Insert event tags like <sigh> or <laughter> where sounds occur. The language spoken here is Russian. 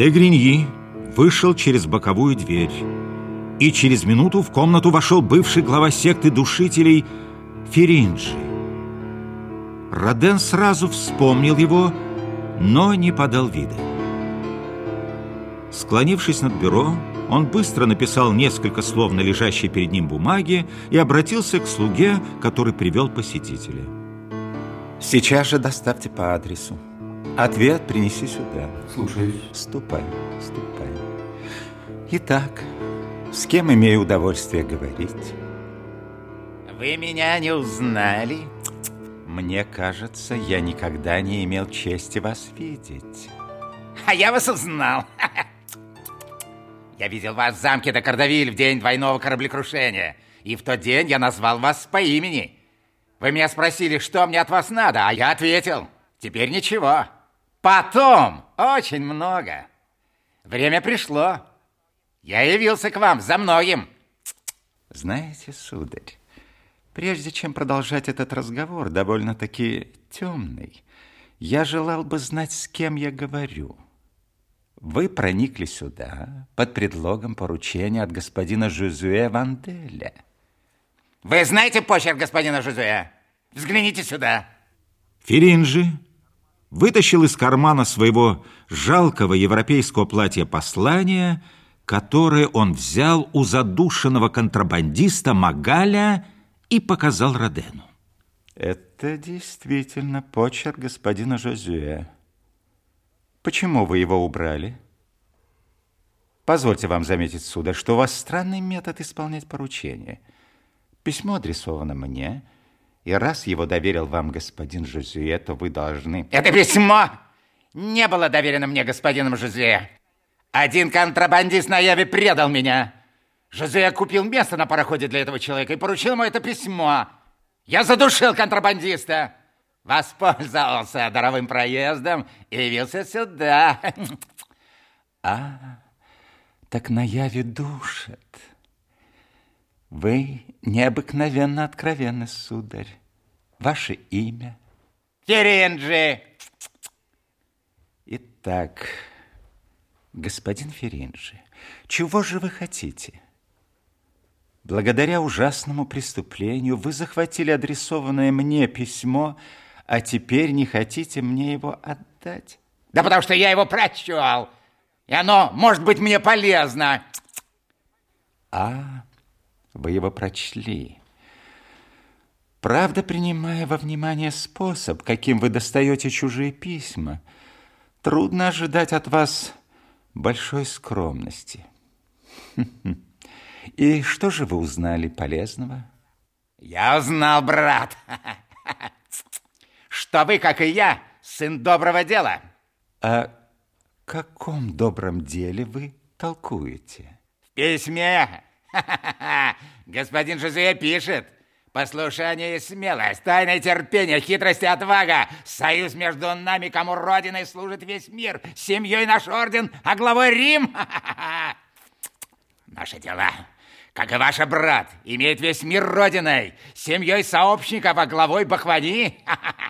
Дегриньи вышел через боковую дверь, и через минуту в комнату вошел бывший глава секты душителей Феринджи. Роден сразу вспомнил его, но не подал вида. Склонившись над бюро, он быстро написал несколько слов на лежащей перед ним бумаге и обратился к слуге, который привел посетителя. Сейчас же доставьте по адресу. Ответ принеси сюда. Слушаюсь. Ступай, ступай. Итак, с кем имею удовольствие говорить? Вы меня не узнали? Мне кажется, я никогда не имел чести вас видеть. А я вас узнал. <laughs> Я видел вас в замке де Кардавиль в день двойного кораблекрушения. И в тот день я назвал вас по имени. Вы меня спросили, что мне от вас надо, а я ответил, теперь ничего. Потом очень много. Время пришло. Я явился к вам за многим. Знаете, сударь, прежде чем продолжать этот разговор, довольно-таки темный, я желал бы знать, с кем я говорю. Вы проникли сюда под предлогом поручения от господина Жузуэ Ванделя. Вы знаете почерк господина Жузуэ? Взгляните сюда. Феринжи вытащил из кармана своего жалкого европейского платья послание, которое он взял у задушенного контрабандиста Магаля и показал Родену. Это действительно почерк господина Жозуэ. Почему вы его убрали? Позвольте вам заметить, сударь, что у вас странный метод исполнять поручения. Письмо адресовано мне, и раз его доверил вам господин Жозуэ, то вы должны... Это письмо не было доверено мне господином Жозуэ. Один контрабандист на Яве предал меня. Жозуэ купил место на пароходе для этого человека и поручил ему это письмо. Я задушил контрабандиста воспользовался даровым проездом и явился сюда. <laughs> А, так на яве душат. Вы необыкновенно откровенны, сударь. Ваше имя? Ференджи. Итак, господин Ференджи, чего же вы хотите? Благодаря ужасному преступлению вы захватили адресованное мне письмо а теперь не хотите мне его отдать? Да потому что я его прочел, и оно может быть мне полезно. А, вы его прочли. Правда, принимая во внимание способ, каким вы достаете чужие письма, трудно ожидать от вас большой скромности. <laughs> И что же вы узнали полезного? Я узнал, брат, что вы, как и я, сын доброго дела. О каком добром деле вы толкуете? В письме <laughs> господин Жозуэ пишет, Послушание и смелость, тайное терпение, хитрость и отвага. Союз между нами, кому Родиной служит весь мир. Семьей наш орден, а главой Рим. <laughs> Наши дела, как и ваш брат, имеет весь мир Родиной. Семьей сообщников, а главой Бахвани. <laughs>